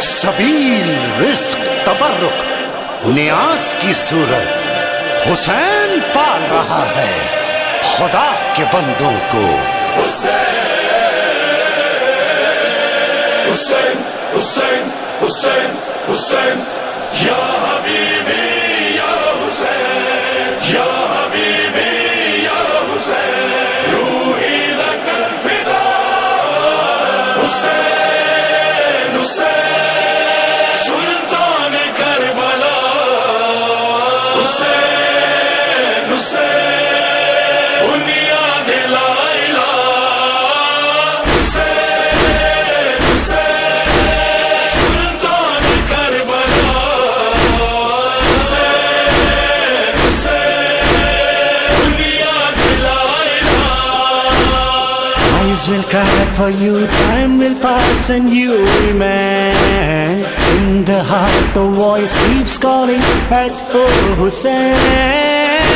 سبیل رزق تبرک، نیاز کی صورت، حسین پال رہا ہے۔ خدا کے بندوں کو۔ حسین حسین حسین حسین حسین یا حبیبی، یا حسین، یا for you, time will pass and you remain. In the heart, the voice keeps calling at oh Hussein.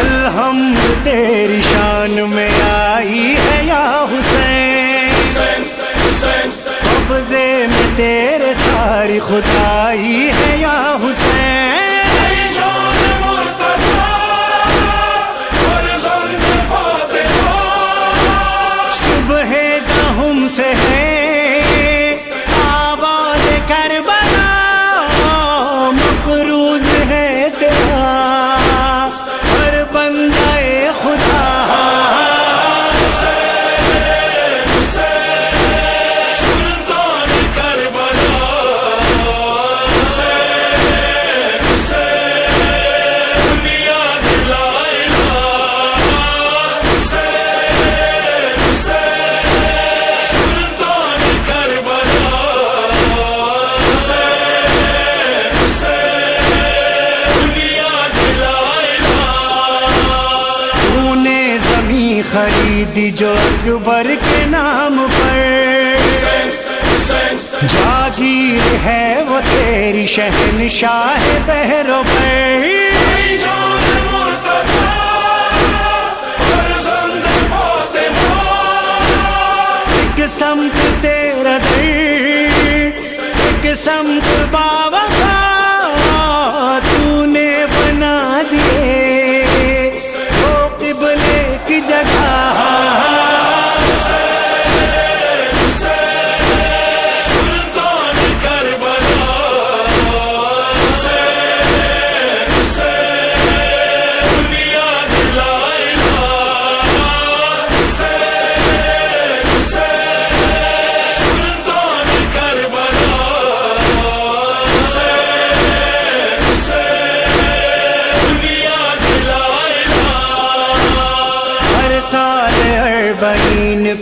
الحمد تیری شان میں آئی ہے یا حسین حسین حسین قبضے میں تیرے ساری خدائی ہے یا حسین سے ہے۔ خریدی جو اکبر کے نام پر۔ جاگیر ہے وہ تیری شہنشاہ بہرو پر۔ سمت تیرا در ایک سمت بابا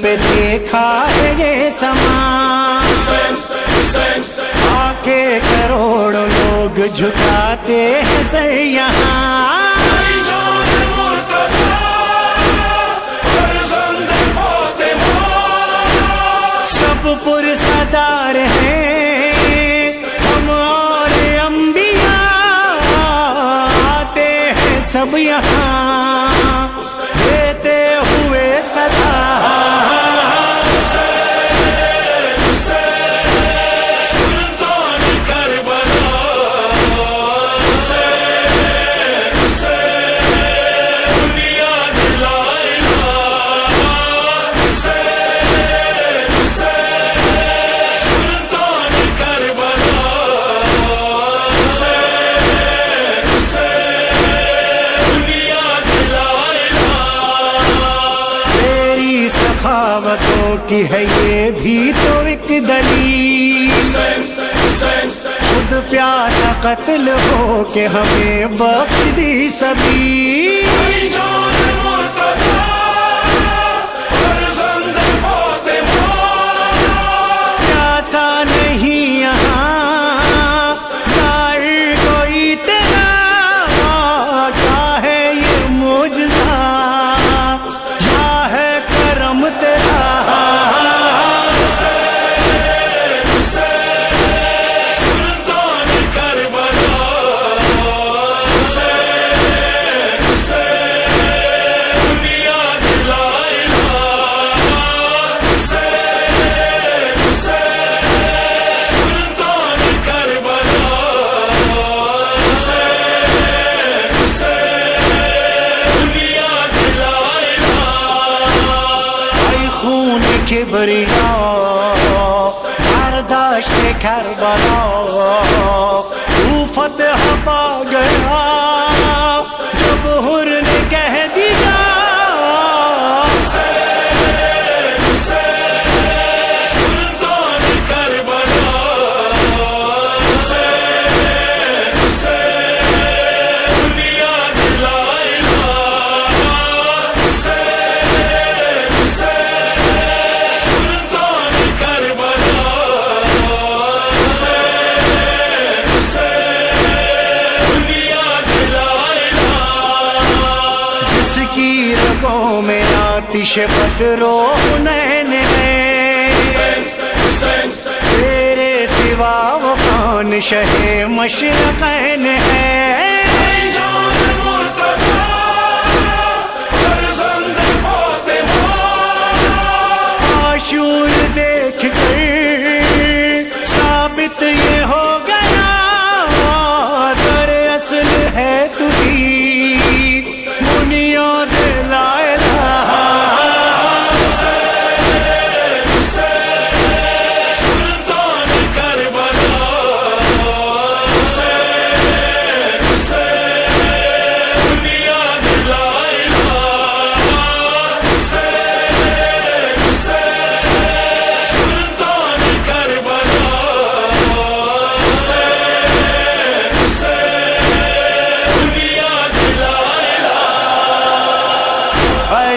پہ دیکھا ہے یہ سما آ کے لوگ جھکاتے ہیں سر یہاں۔ سب پر صدار ہیں۔ ہم اور انبیاء آتے ہیں سب یہاں۔ سخاوتوں کی ہے یہ بھی تو ایک دلیل. خود پیارا قتل ہو کہ ہمیں بخش دی سبھی برداشت کربلا تو فتح پا آتش بدرو نین ہے۔ تیرے سوا وہ خان شہ مشرقین ہے۔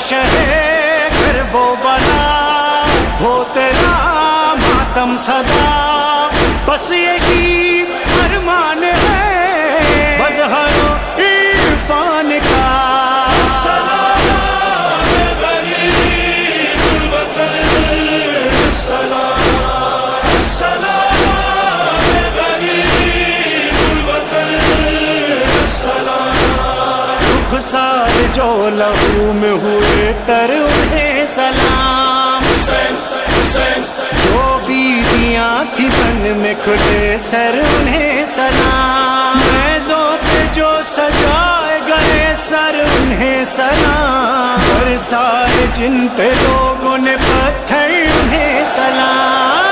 شہر شہ کربو بنا ہوتے نام ماتم صدا۔ بس یہی رخسار جو لہو میں ہوئے تر انہیں سلام۔ جو بیویاں تھی بن میں کھلے سر انہیں سلام۔ میزوں پہ جو سجائے گئے سر انہیں سلام۔ ہر سارے جن پہ لوگوں نے پتھر انہیں سلام۔